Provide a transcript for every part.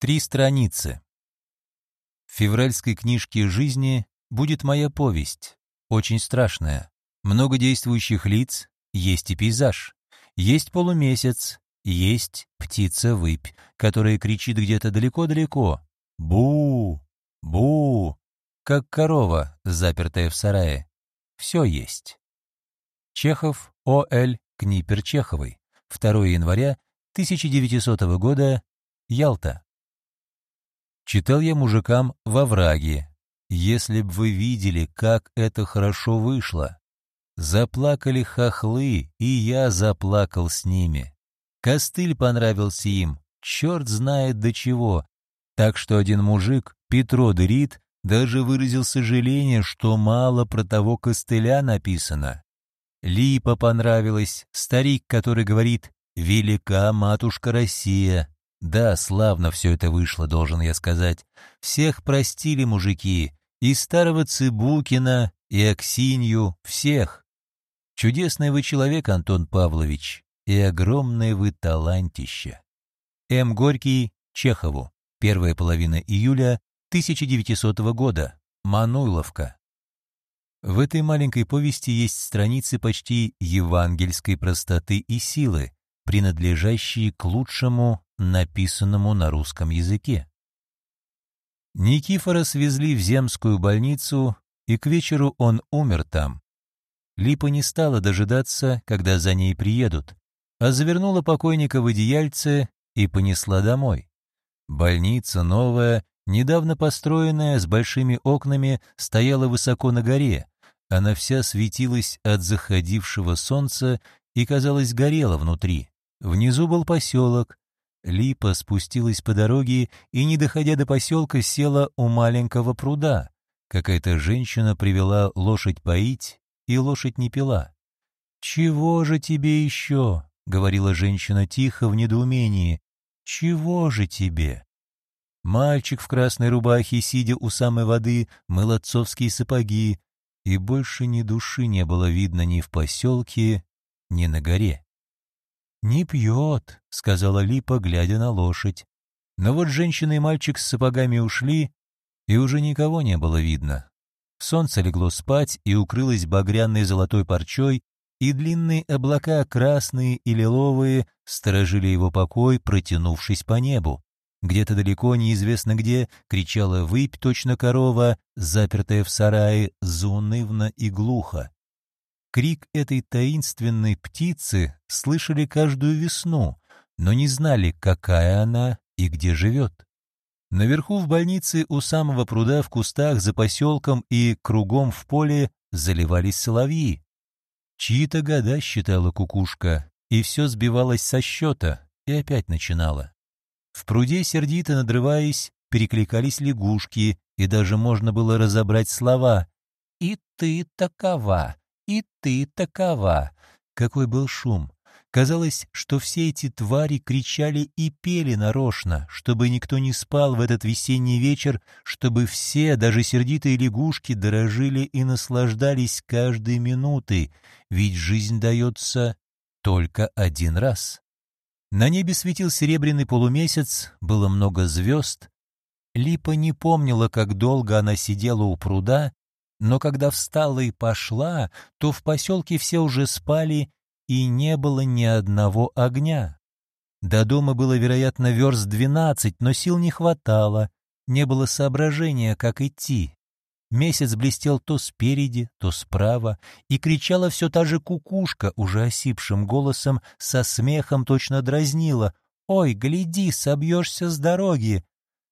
Три страницы. В февральской книжке жизни будет моя повесть, очень страшная. Много действующих лиц, есть и пейзаж. Есть полумесяц, есть птица-выпь, которая кричит где-то далеко-далеко. Бу! Бу! Как корова, запертая в сарае. Все есть. Чехов О.Л. Книпер Чеховой. 2 января 1900 года. Ялта. Читал я мужикам во враге. Если б вы видели, как это хорошо вышло. Заплакали хохлы, и я заплакал с ними. Костыль понравился им, черт знает до чего. Так что один мужик, Петро Дерит, даже выразил сожаление, что мало про того костыля написано. Липа понравилась, старик, который говорит «Велика матушка Россия», да, славно все это вышло, должен я сказать. Всех простили мужики, и старого Цыбукина, и Аксинью, всех. Чудесный вы человек, Антон Павлович, и огромное вы талантище. М. Горький, Чехову. Первая половина июля 1900 года. Мануйловка. В этой маленькой повести есть страницы почти евангельской простоты и силы, принадлежащие к лучшему написанному на русском языке. Никифора свезли в земскую больницу, и к вечеру он умер там. Липа не стала дожидаться, когда за ней приедут, а завернула покойника в одеяльце и понесла домой. Больница новая, недавно построенная, с большими окнами, стояла высоко на горе. Она вся светилась от заходившего солнца и, казалось, горела внутри. Внизу был поселок, Липа спустилась по дороге и, не доходя до поселка, села у маленького пруда. Какая-то женщина привела лошадь поить, и лошадь не пила. «Чего же тебе еще?» — говорила женщина тихо в недоумении. «Чего же тебе?» Мальчик в красной рубахе, сидя у самой воды, мыл отцовские сапоги, и больше ни души не было видно ни в поселке, ни на горе. «Не пьет», — сказала Липа, глядя на лошадь. Но вот женщина и мальчик с сапогами ушли, и уже никого не было видно. Солнце легло спать и укрылось багряной золотой парчой, и длинные облака, красные и лиловые, сторожили его покой, протянувшись по небу. Где-то далеко, неизвестно где, кричала выпь точно корова, запертая в сарае, заунывно и глухо. Крик этой таинственной птицы слышали каждую весну, но не знали, какая она и где живет. Наверху в больнице у самого пруда в кустах за поселком и кругом в поле заливались соловьи. Чьи-то года считала кукушка, и все сбивалось со счета, и опять начинала. В пруде, сердито надрываясь, перекликались лягушки, и даже можно было разобрать слова «И ты такова, и ты такова. Какой был шум! Казалось, что все эти твари кричали и пели нарочно, чтобы никто не спал в этот весенний вечер, чтобы все, даже сердитые лягушки, дорожили и наслаждались каждой минутой, ведь жизнь дается только один раз. На небе светил серебряный полумесяц, было много звезд. Липа не помнила, как долго она сидела у пруда но когда встала и пошла, то в поселке все уже спали, и не было ни одного огня. До дома было, вероятно, верст двенадцать, но сил не хватало, не было соображения, как идти. Месяц блестел то спереди, то справа, и кричала все та же кукушка, уже осипшим голосом, со смехом точно дразнила. «Ой, гляди, собьешься с дороги!»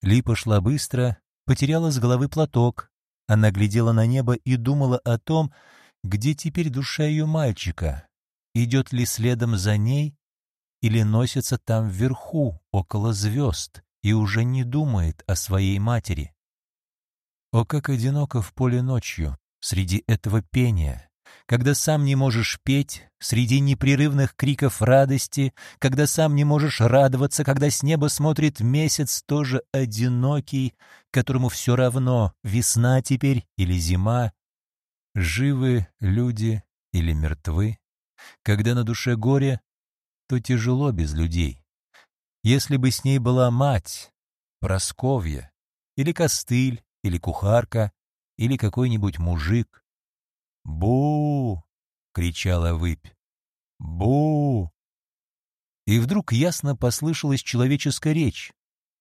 Липа шла быстро, потеряла с головы платок, она глядела на небо и думала о том, где теперь душа ее мальчика, идет ли следом за ней или носится там вверху, около звезд, и уже не думает о своей матери. О, как одиноко в поле ночью, среди этого пения, когда сам не можешь петь, среди непрерывных криков радости, когда сам не можешь радоваться, когда с неба смотрит месяц тоже одинокий, которому все равно, весна теперь или зима, живы люди или мертвы. Когда на душе горе, то тяжело без людей. Если бы с ней была мать, Просковья, или костыль, или кухарка, или какой-нибудь мужик. «Бу!» — кричала выпь. «Бу!» И вдруг ясно послышалась человеческая речь.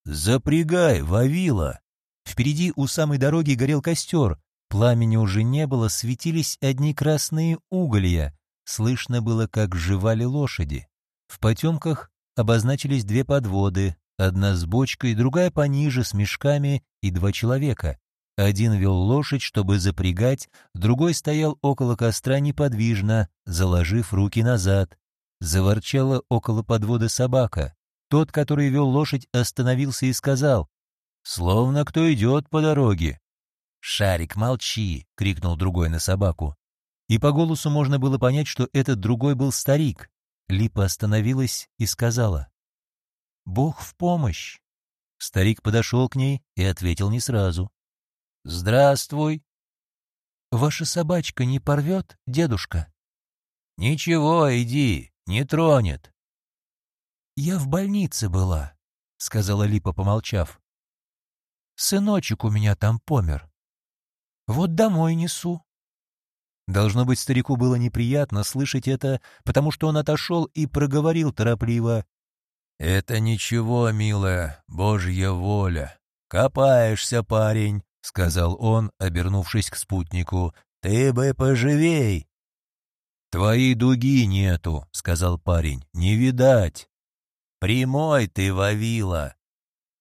«Запрягай, Вавила!» Впереди у самой дороги горел костер. Пламени уже не было, светились одни красные уголья. Слышно было, как жевали лошади. В потемках обозначились две подводы, одна с бочкой, другая пониже, с мешками, и два человека. Один вел лошадь, чтобы запрягать, другой стоял около костра неподвижно, заложив руки назад. Заворчала около подвода собака. Тот, который вел лошадь, остановился и сказал, «Словно кто идет по дороге». «Шарик, молчи!» — крикнул другой на собаку. И по голосу можно было понять, что этот другой был старик. Липа остановилась и сказала, «Бог в помощь!» Старик подошел к ней и ответил не сразу. «Здравствуй!» «Ваша собачка не порвет, дедушка?» «Ничего, иди, не тронет». «Я в больнице была», — сказала Липа, помолчав. «Сыночек у меня там помер. Вот домой несу». Должно быть, старику было неприятно слышать это, потому что он отошел и проговорил торопливо. «Это ничего, милая, божья воля. Копаешься, парень. — сказал он, обернувшись к спутнику. «Ты бы поживей!» «Твоей дуги нету», — сказал парень. «Не видать». «Прямой ты, Вавила!»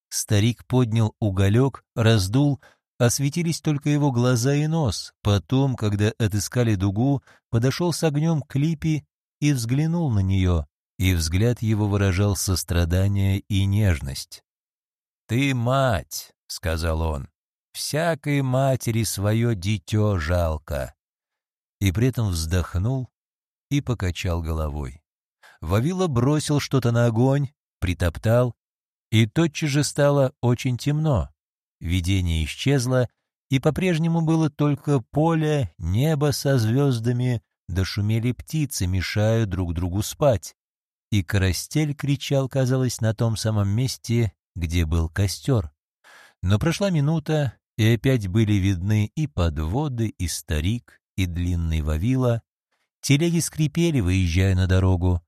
Старик поднял уголек, раздул, осветились только его глаза и нос. Потом, когда отыскали дугу, подошел с огнем к липе и взглянул на нее, и взгляд его выражал сострадание и нежность. «Ты мать», — сказал он, всякой матери свое дитё жалко. И при этом вздохнул и покачал головой. Вавила бросил что-то на огонь, притоптал, и тотчас же стало очень темно. Видение исчезло, и по-прежнему было только поле, небо со звездами, да шумели птицы, мешая друг другу спать. И Карастель кричал, казалось, на том самом месте, где был костер. Но прошла минута, и опять были видны и подводы, и старик, и длинный Вавила. Телеги скрипели, выезжая на дорогу.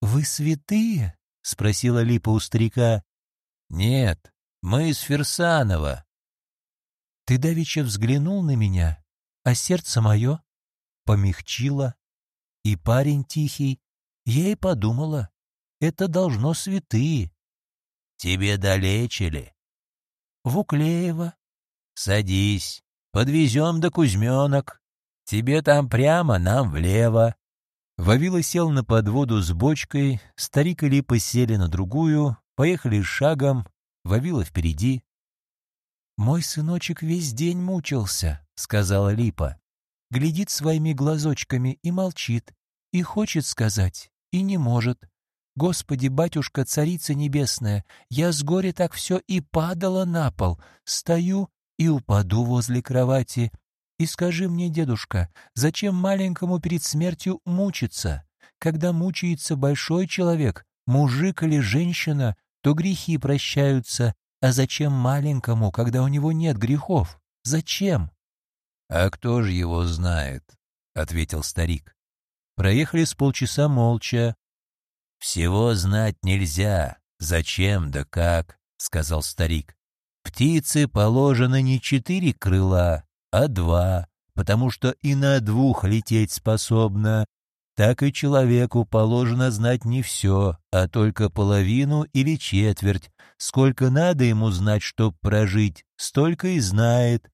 «Вы святые?» — спросила Липа у старика. «Нет, мы из Ферсанова». «Ты давеча взглянул на меня, а сердце мое помягчило, и парень тихий, я и подумала, это должно святые». «Тебе долечили?» «В Уклеево». «Садись, подвезем до Кузьменок. Тебе там прямо, нам влево». Вавила сел на подводу с бочкой, старик и Липа сели на другую, поехали шагом, Вавила впереди. «Мой сыночек весь день мучился», — сказала Липа. Глядит своими глазочками и молчит, и хочет сказать, и не может. Господи, батюшка, царица небесная, я с горя так все и падала на пол. Стою и упаду возле кровати. И скажи мне, дедушка, зачем маленькому перед смертью мучиться? Когда мучается большой человек, мужик или женщина, то грехи прощаются, а зачем маленькому, когда у него нет грехов? Зачем? — А кто же его знает? — ответил старик. Проехали с полчаса молча. — Всего знать нельзя. Зачем да как, — сказал старик. Птице положено не четыре крыла, а два, потому что и на двух лететь способна. Так и человеку положено знать не все, а только половину или четверть. Сколько надо ему знать, чтоб прожить, столько и знает.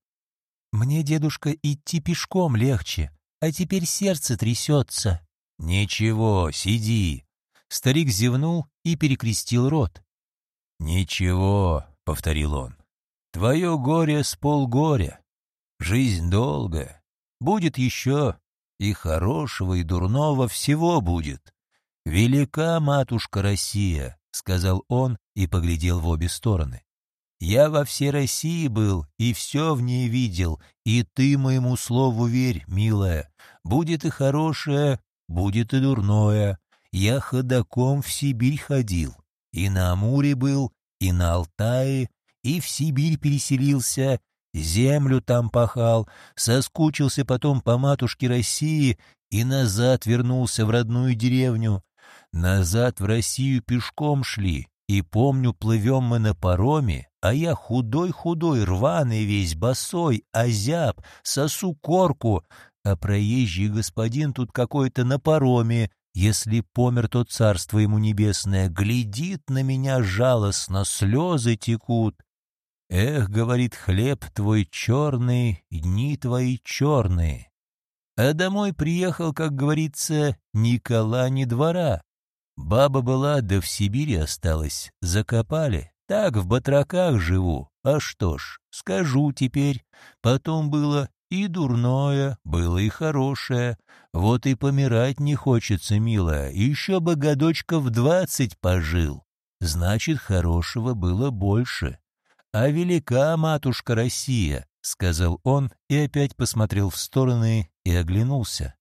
Мне, дедушка, идти пешком легче, а теперь сердце трясется. Ничего, сиди. Старик зевнул и перекрестил рот. Ничего, — повторил он, Твое горе с полгоря. Жизнь долгая. Будет еще и хорошего, и дурного всего будет. Велика матушка Россия, — сказал он и поглядел в обе стороны. Я во всей России был и все в ней видел, и ты моему слову верь, милая. Будет и хорошее, будет и дурное. Я ходаком в Сибирь ходил, и на Амуре был, и на Алтае, и в Сибирь переселился, землю там пахал, соскучился потом по матушке России и назад вернулся в родную деревню. Назад в Россию пешком шли, и помню, плывем мы на пароме, а я худой-худой, рваный весь, босой, озяб, сосу корку, а проезжий господин тут какой-то на пароме, если помер, то царство ему небесное, глядит на меня жалостно, слезы текут. Эх, говорит, хлеб твой черный, дни твои черные. А домой приехал, как говорится, Никола ни двора. Баба была, да в Сибири осталась, закопали. Так в батраках живу. А что ж, скажу теперь. Потом было и дурное, было и хорошее. Вот и помирать не хочется, милая. Еще бы годочка в двадцать пожил. Значит, хорошего было больше. А велика матушка Россия, — сказал он и опять посмотрел в стороны и оглянулся.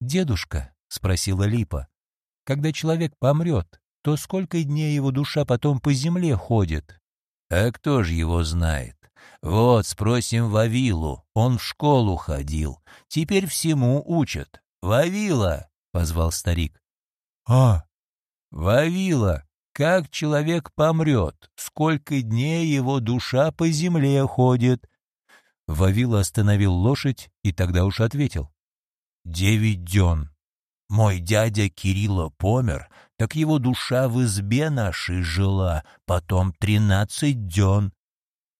«Дедушка», — спросила Липа, — «когда человек помрет, то сколько дней его душа потом по земле ходит?» «А кто ж его знает? Вот, спросим Вавилу, он в школу ходил, теперь всему учат. Вавила!» — позвал старик. «А?» «Вавила, как человек помрет, сколько дней его душа по земле ходит?» Вавила остановил лошадь и тогда уж ответил. «Девять дён. Мой дядя Кирилла помер, так его душа в избе нашей жила, потом тринадцать дён.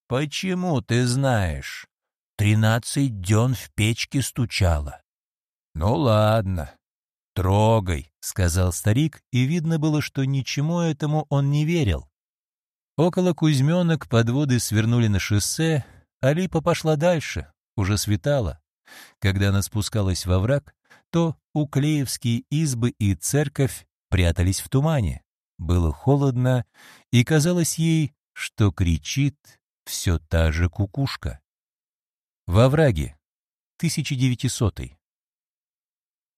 Почему ты знаешь? Тринадцать дён в печке стучала. Ну ладно, трогай, сказал старик, и видно было, что ничему этому он не верил. Около Кузьменок подводы свернули на шоссе, а Липа пошла дальше, уже светало. Когда она спускалась во враг, то уклеевские избы и церковь прятались в тумане. Было холодно, и казалось ей, что кричит все та же кукушка. Во враге. 1900.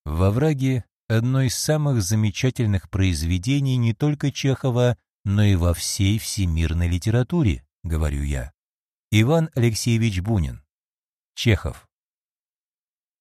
Во враге одно из самых замечательных произведений не только Чехова, но и во всей всемирной литературе, говорю я. Иван Алексеевич Бунин. Чехов.